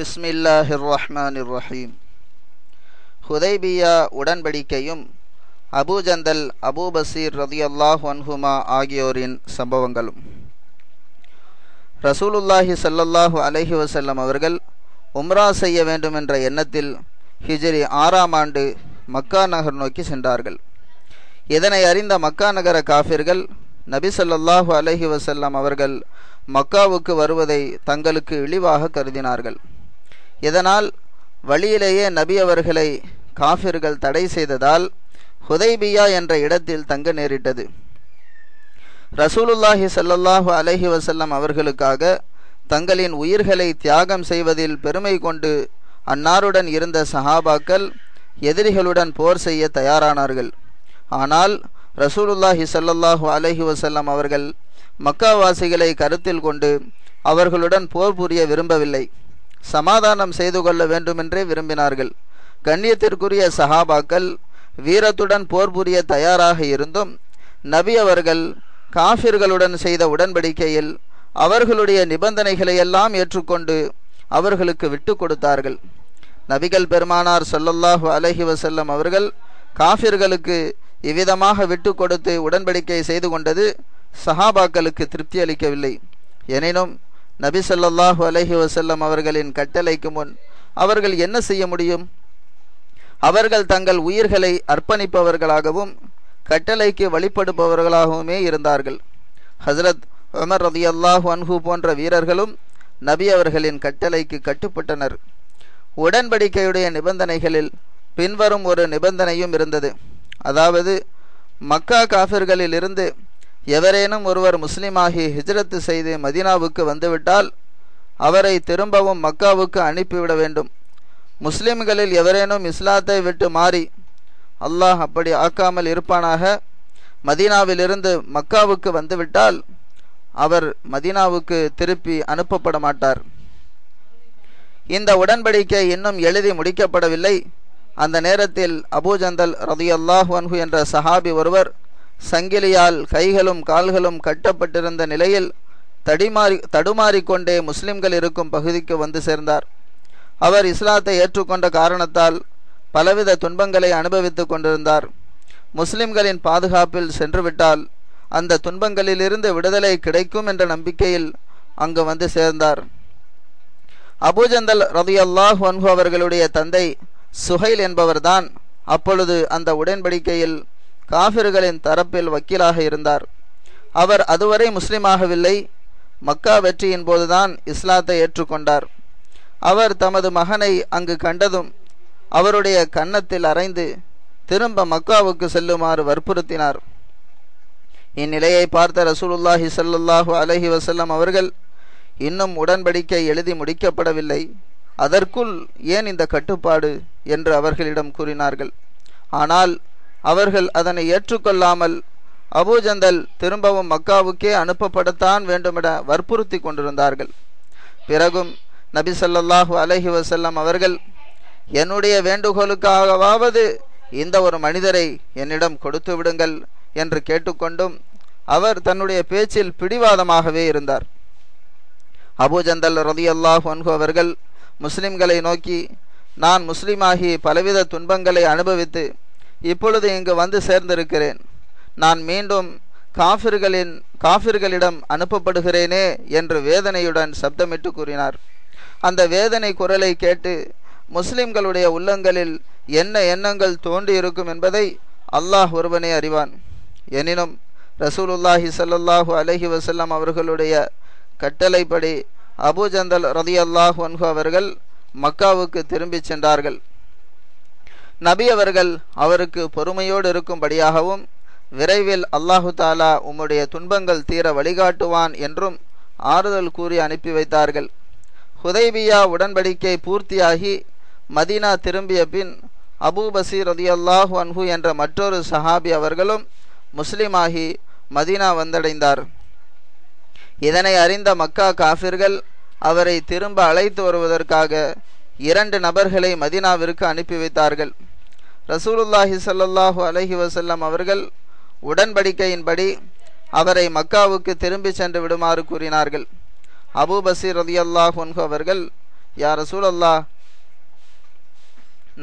பிஸ்மில்லாஹிர் ரஹ்மான் ரஹீம் ஹுதைபியா உடன்படிக்கையும் அபூஜந்தல் அபூ பசீர் ரதியல்லாஹ் அன்ஹுமா ஆகியோரின் சம்பவங்களும். ரசூலுல்லாஹி சல்லல்லாஹு அலஹி வசல்லம் அவர்கள் உம்ரா செய்ய வேண்டும் என்ற எண்ணத்தில் ஹிஜ்ரி ஆறாம் ஆண்டு மக்கா நகர் நோக்கி சென்றார்கள். இதனை அறிந்த மக்கா நகர காஃபிர்கள் நபி சொல்லாஹு அலஹி வசல்லாம் அவர்கள் மக்காவுக்கு வருவதை தங்களுக்கு இழிவாக கருதினார்கள். இதனால் வழியிலேயே நபி அவர்களை காஃபிர்கள் தடை செய்ததால் ஹுதைபியா என்ற இடத்தில் தங்க நேரிட்டது. ரசூலுல்லாஹி ஸல்லல்லாஹு அலஹி வசல்லம் அவர்களுக்காக தங்களின் உயிர்களை தியாகம் செய்வதில் பெருமை கொண்டு அன்னாருடன் இருந்த சஹாபாக்கள் எதிரிகளுடன் போர் செய்ய தயாரானார்கள். ஆனால் ரசூலுல்லாஹி ஸல்லல்லாஹு அலஹி வசல்லம் அவர்கள் மக்காவாசிகளை கருத்தில் கொண்டு அவர்களுடன் போர் புரிய விரும்பவில்லை. சமாதானம் செய்து கொள்ள வேண்டுமென்றே விரும்பினார்கள். கண்ணியத்திற்குரிய சஹாபாக்கள் வீரத்துடன் போர் புரிய தயாராக இருந்தும் நபி அவர்கள் காஃபிர்களுடன் செய்த உடன்படிக்கையில் அவர்களுடைய நிபந்தனைகளை எல்லாம் ஏற்றுக்கொண்டு அவர்களுக்கு விட்டு கொடுத்தார்கள். நபிகள் பெருமானார் சொல்லல்லாஹு அலஹி வசல்லம் அவர்கள் காஃபிர்களுக்கு இவ்விதமாக விட்டு கொடுத்து உடன்படிக்கை செய்து கொண்டது சஹாபாக்களுக்கு திருப்தி அளிக்கவில்லை. எனினும் நபி சொல்லாஹு அலஹி வசல்லம் அவர்களின் கட்டளைக்கு முன் அவர்கள் என்ன செய்ய முடியும்? அவர்கள் தங்கள் உயிர்களை அர்ப்பணிப்பவர்களாகவும் கட்டளைக்கு வழிபடுபவர்களாகவுமே இருந்தார்கள். ஹசரத் உமர் ரதி அல்லாஹு அன்ஹு போன்ற வீரர்களும் நபி அவர்களின் கட்டளைக்கு கட்டுப்பட்டனர். உடன்படிக்கையுடைய நிபந்தனைகளில் பின்வரும் ஒரு நிபந்தனையும் இருந்தது. அதாவது மக்கா காஃபிர்களில் இருந்து எவரேனும் ஒருவர் முஸ்லிமாகி ஹிஜ்ரத்து செய்து மதினாவுக்கு வந்துவிட்டால் அவரை திரும்பவும் மக்காவுக்கு அனுப்பிவிட வேண்டும். முஸ்லிம்களில் எவரேனும் இஸ்லாத்தை விட்டு மாறி அல்லாஹ் அப்படி ஆக்காமல் இருப்பானாக? மதீனாவிலிருந்து மக்காவுக்கு வந்துவிட்டால் அவர் மதீனாவுக்கு திருப்பி அனுப்பப்பட மாட்டார். இந்த உடன்படிக்கை இன்னும் எழுதி முடிக்கப்படவில்லை. அந்த நேரத்தில் அபூஜந்தல் ரதியல்லாஹ் அன்ஹு என்ற சஹாபி ஒருவர் சங்கிலியால் கைகளும் கால்களும் கட்டப்பட்டிருந்த நிலையில் தடிமாறி தடுமாறிக்கொண்டே முஸ்லிம்கள் இருக்கும் பகுதிக்கு வந்து சேர்ந்தார். அவர் இஸ்லாத்தை ஏற்றுக்கொண்ட காரணத்தால் பலவித துன்பங்களை அனுபவித்து கொண்டிருந்தார். முஸ்லிம்களின் பாதுகாப்பில் சென்றுவிட்டால் அந்த துன்பங்களிலிருந்து விடுதலை கிடைக்கும் என்ற நம்பிக்கையில் அங்கு வந்து சேர்ந்தார். அபுஜந்தல் ரதியல்லாஹ் வன்ஹு அவர்களுடைய தந்தை சுஹைல் என்பவர்தான் அப்பொழுது அந்த உடன்படிக்கையில் காபிர்களின் தரப்பில் வக்கீலாக இருந்தார். அவர் அதுவரை முஸ்லிமாகவில்லை. மக்கா வெற்றியின் போதுதான் இஸ்லாத்தை ஏற்றுக்கொண்டார். அவர் தமது மகனை அங்கு கண்டதும் அவருடைய கன்னத்தில் அரைந்து திரும்ப மக்காவுக்கு செல்லுமாறு வற்புறுத்தினார். இந்நிலையை பார்த்த ரசூலுல்லாஹி சல்லுல்லாஹு அலஹி வசல்லம் அவர்கள் இன்னும் உடன்படிக்கை எழுதி முடிக்கப்படவில்லை. அதற்குள் ஏன் இந்த கட்டுப்பாடு? என்று அவர்களிடம் கூறினார்கள். ஆனால் அவர்கள் அதனை ஏற்றுக்கொள்ளாமல் அபூஜந்தல் திரும்பவும் மக்காவுக்கே அனுப்பப்படத்தான் வேண்டுமென வற்புறுத்தி கொண்டிருந்தார்கள். பிறகும் நபி சல்லாஹூ அலஹி வசல்லம் அவர்கள் என்னுடைய வேண்டுகோளுக்காகவாவது இந்த ஒரு மனிதரை என்னிடம் கொடுத்து விடுங்கள் என்று கேட்டுக்கொண்டும் அவர் தன்னுடைய பேச்சில் பிடிவாதமாகவே இருந்தார். அபூஜந்தல் ரதி அல்லாஹ் அன்ஹு அவர்கள் முஸ்லிம்களை நோக்கி நான் முஸ்லீமாகி பலவித துன்பங்களை அனுபவித்து இப்பொழுது இங்கு வந்து சேர்ந்திருக்கிறேன். நான் மீண்டும் காஃபிர்களின் காஃபிர்களிடம் அனுப்பப்படுகிறேனே என்று வேதனையுடன் சப்தமிட்டு கூறினார். அந்த வேதனை குரலை கேட்டு முஸ்லிம்களுடைய உள்ளங்களில் என்ன எண்ணங்கள் தோண்டி இருக்கும் என்பதை அல்லாஹ் ஒருவனே அறிவான். எனினும் ரசூலுல்லாஹி சல்லாஹூ அலஹி வசல்லம் அவர்களுடைய கட்டளைப்படி அபுஜந்தல் ரதி அல்லாஹ் அன்ஹு அவர்கள் மக்காவுக்கு திரும்பிச் சென்றார்கள். நபி அவர்கள் அவருக்கு பொறுமையோடு இருக்கும்படியாகவும் விரைவில் அல்லாஹு தாலா உம்முடைய துன்பங்கள் தீர வழிகாட்டுவான் என்றும் ஆறுதல் கூறி அனுப்பி வைத்தார்கள். ஹுதைபியா உடன்படிக்கை பூர்த்தியாகி மதீனா திரும்பிய பின் அபூ பசீர் ரதியல்லாஹு அன்ஹு என்ற மற்றொரு சஹாபி அவர்களும் முஸ்லிமாகி மதீனா வந்தடைந்தார். இதனை அறிந்த மக்கா காஃபிர்கள் அவரை திரும்ப அழைத்து வருவதற்காக இரண்டு நபர்களை மதீனாவிற்கு அனுப்பி வைத்தார்கள். ரசூலுல்லாஹி சல்லாஹூ அலஹி வசல்லம் அவர்கள் உடன்படிக்கையின்படி அவரை மக்காவுக்கு திரும்பி சென்று விடுமாறு கூறினார்கள். அபு பசீர் ரதியல்லாஹ் ஒன்கு அவர்கள் யா ரசூலல்லா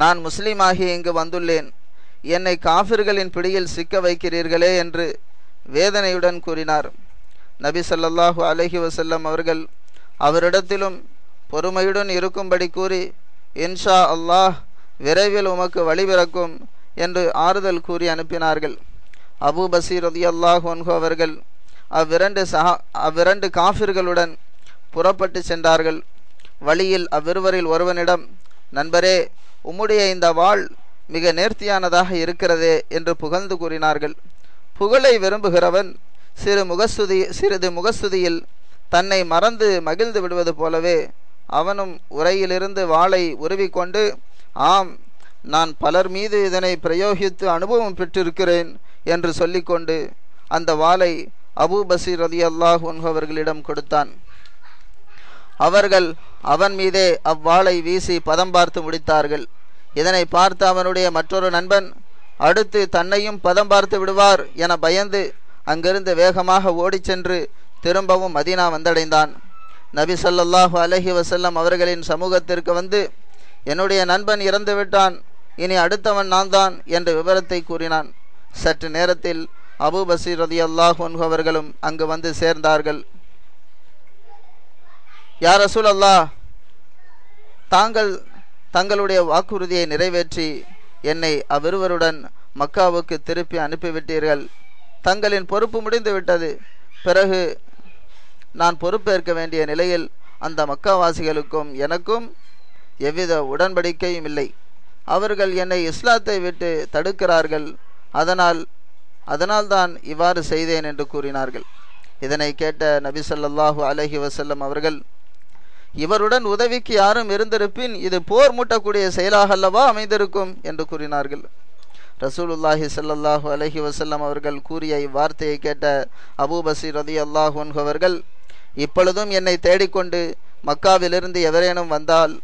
நான் முஸ்லீமாகி இங்கு வந்துள்ளேன். என்னை காஃபிர்களின் பிடியில் சிக்க வைக்கிறீர்களே என்று வேதனையுடன் கூறினார். நபி ஸல்லல்லாஹு அலஹி வசல்லம் அவர்கள் அவரிடத்திலும் பொறுமையுடன் இருக்கும்படி கூறி இன்ஷா அல்லாஹ் விரைவில் உமக்கு வழிபிறக்கும் என்று ஆறுதல் கூறி அனுப்பினார்கள். அபு பசீர் ரதி அன்ஹு அவர்கள் அவ்விரண்டு சஹா அவ்விரண்டு காஃபிர்களுடன் புறப்பட்டு சென்றார்கள். வழியில் அவ்விருவரில் ஒருவனிடம் நண்பரே உம்முடைய இந்த வாள் மிக நேர்த்தியானதாக இருக்கிறதே என்று புகழ்ந்து கூறினார்கள். புகழை விரும்புகிறவன் சிறு முகஸ்துதி சிறிது முகஸ்துதியில் தன்னை மறந்து மகிழ்ந்து விடுவது போலவே அவனும் உரையிலிருந்து வாளை உருவிக்கொண்டு ஆம் நான் பலர் மீது இதனை பிரயோகித்து அனுபவம் பெற்றிருக்கிறேன் என்று சொல்லிக்கொண்டு அந்த வாளை அபு பசீர் அலி அல்லாஹ் அவர்களிடம் கொடுத்தான். அவர்கள் அவன் மீதே அவ்வாளை வீசி பதம் பார்த்து முடித்தார்கள். இதனை பார்த்த அவனுடைய மற்றொரு நண்பன் அடுத்து தன்னையும் பதம் பார்த்து விடுவார் என பயந்து அங்கிருந்து வேகமாக ஓடிச் சென்று திரும்பவும் மதீனா வந்தடைந்தான். நபி ஸல்லல்லாஹு அலஹி வசல்லம் அவர்களின் சமூகத்திற்கு வந்து என்னுடைய நண்பன் இறந்து விட்டான் இனி அடுத்தவன் நான் தான் என்ற விவரத்தை கூறினான். சற்று நேரத்தில் அபு பசீர் ரதி அல்லாஹ் அவர்களும் அங்கு வந்து சேர்ந்தார்கள். யார் ரசூல் அல்லாஹ் தாங்கள் தங்களுடைய வாக்குறுதியை நிறைவேற்றி என்னை அவ்விருவருடன் மக்காவுக்கு திருப்பி அனுப்பிவிட்டீர்கள். தங்களின் பொறுப்பு முடிந்து விட்டது பிறகு நான் பொறுப்பேற்க வேண்டிய நிலையில் அந்த மக்காவாசிகளுக்கும் எனக்கும் எவ்வித உடன்படிக்கையும் இல்லை. அவர்கள் என்னை இஸ்லாத்தை விட்டு தடுக்கிறார்கள். அதனால் அதனால்தான் இவ்வாறு செய்தேன் என்று கூறினார்கள். இதனை கேட்ட நபி சொல்லாஹு அலஹி வசல்லம் அவர்கள் இவருடன் உதவிக்கு யாரும் இருந்திருப்பின் இது போர் மூட்டக்கூடிய செயலாக அல்லவா அமைந்திருக்கும்? என்று கூறினார்கள். ரசூலுல்லாஹி சல்லாஹூ அலஹி வசல்லம் அவர்கள் கூறிய இவ்வார்த்தையை கேட்ட அபூ பசீர் ரதி அல்லாஹ் அவர்கள் இப்பொழுதும் என்னை தேடிக்கொண்டு மக்காவிலிருந்து எவரேனும் வந்தால்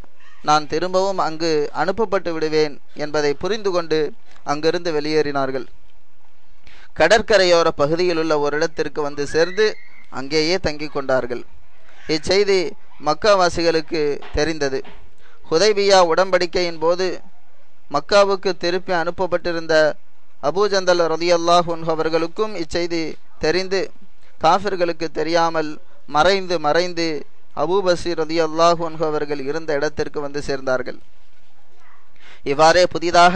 நான் திரும்பவும் அங்கு அனுப்பப்பட்டு விடுவேன் என்பதை புரிந்து கொண்டு அங்கிருந்து வெளியேறினார்கள். கடற்கரையோர பகுதியில் உள்ள ஒரு இடத்திற்கு வந்து சேர்ந்து அங்கேயே தங்கிக் கொண்டார்கள். இச்செய்தி மக்காவாசிகளுக்கு தெரிந்தது. ஹுதைபியா உடன்படிக்கையின் போது மக்காவுக்கு திருப்பி அனுப்பப்பட்டிருந்த அபூஜந்தல் ரதியல்லாஹ் அவர்களுக்கும் இச்செய்தி தெரிந்து காஃபிர்களுக்கு தெரியாமல் மறைந்து மறைந்து அபூபசி ரதி அல்லாஹ் அவர்கள் இருந்த இடத்திற்கு வந்து சேர்ந்தார்கள். இவ்வாறே புதிதாக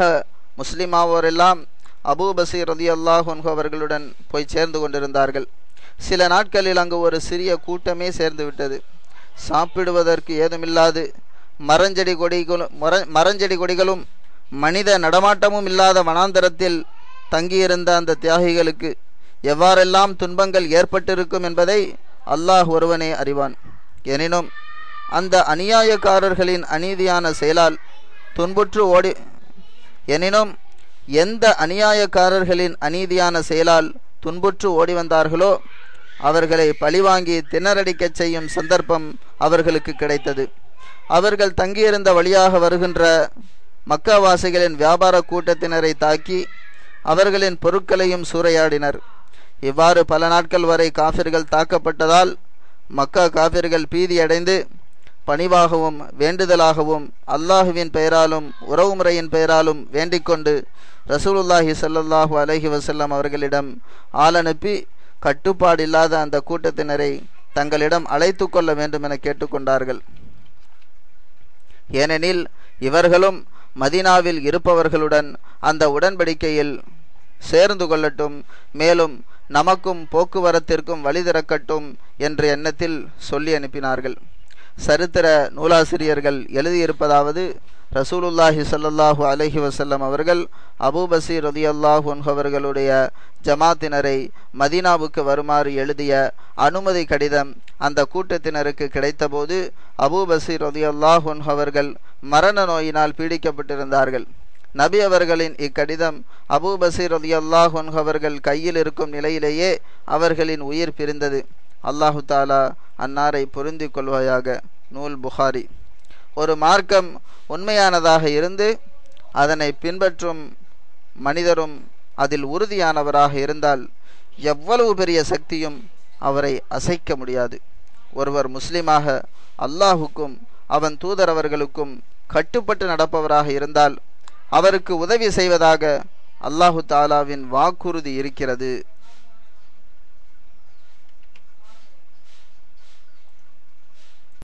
முஸ்லிமாவோரெல்லாம் அபூ பசீர் ரதி அல்லாஹ் அவர்களுடன் போய் சேர்ந்து கொண்டிருந்தார்கள். சில நாட்களில் அங்கு ஒரு சிறிய கூட்டமே சேர்ந்து விட்டது. சாப்பிடுவதற்கு ஏதுமில்லாது மரஞ்செடி கொடிகளும் மர மரஞ்செடி கொடிகளும் மனித நடமாட்டமும் இல்லாத வனாந்தரத்தில் தங்கியிருந்த அந்த தியாகிகளுக்கு எவ்வாறெல்லாம் துன்பங்கள் ஏற்பட்டிருக்கும் என்பதை அல்லாஹ் ஒருவனே அறிவான். எனினும் அந்த அநியாயக்காரர்களின் அநீதியான செயலால் துன்புற்று ஓடி எனினும் எந்த அநியாயக்காரர்களின் அநீதியான செயலால் துன்புற்று ஓடி வந்தார்களோ அவர்களை பழிவாங்கி திணறடிக்கச் செய்யும் சந்தர்ப்பம் அவர்களுக்கு கிடைத்தது. அவர்கள் தங்கியிருந்த வழியாக வருகின்ற மக்காவாசிகளின் வியாபார கூட்டத்தினரை தாக்கி அவர்களின் பொருட்களையும் சூறையாடினர். இவ்வாறு பல நாட்கள் வரை காபிர்கள் தாக்கப்பட்டதால் மக்கா காபிர்கள் பீதியடைந்து பணிவாகவும் வேண்டுதலாகவும் அல்லாஹுவின் பெயராலும் உறவுமுறையின் பெயராலும் வேண்டிக்கொண்டு ரசூலுல்லாஹி ஸல்லல்லாஹு அலஹி வசல்லம் அவர்களிடம் ஆளனுப்பி கட்டுப்பாடில்லாத அந்த கூட்டத்தினரை தங்களிடம் அழைத்து கொள்ள வேண்டும் என கேட்டுக்கொண்டார்கள். ஏனெனில் இவர்களும் மதீனாவில் இருப்பவர்களுடன் அந்த உடன்படிக்கையில் சேர்ந்து கொள்ளட்டும். மேலும் நமக்கும் போக்குவரத்திற்கும் வழி திறக்கட்டும் என்ற எண்ணத்தில் சொல்லி அனுப்பினார்கள். சரித்திர நூலாசிரியர்கள் எழுதியிருப்பதாவது ரசூலுல்லாஹி சல்லாஹு அலஹி வசல்லம் அவர்கள் அபூபசீர் ரதியல்லாஹு அன்ஹு அவர்களுடைய ஜமாத்தினரை மதீனாவுக்கு வருமாறு எழுதிய அனுமதி கடிதம் அந்த கூட்டத்தினருக்கு கிடைத்தபோது அபூபசீர் ரதியல்லாஹு அன்ஹு அவர்கள் மரண நோயினால் பீடிக்கப்பட்டிருந்தார்கள். நபி அவர்களின் இக்கடிதம் அபூ பசீர் ரலியல்லாஹு அன்ஹு அவர்கள் கையில் இருக்கும் நிலையிலேயே அவர்களின் உயிர் பிரிந்தது. அல்லாஹு தாலா அன்னாரை பொருந்தி கொள்வாயாக. நூல் புகாரி. ஒரு மார்க்கம் உண்மையானதாக இருந்து அதனை பின்பற்றும் மனிதரும் அதில் உறுதியானவராக இருந்தால் எவ்வளவு பெரிய சக்தியும் அவரை அசைக்க முடியாது. ஒருவர் முஸ்லிமாக அல்லாஹுக்கும் அவன் தூதரவர்களுக்கும் கட்டுப்பட்டு நடப்பவராக இருந்தால் அவருக்கு உதவி செய்வதாக அல்லாஹு தாலாவின் வாக்குறுதி இருக்கிறது.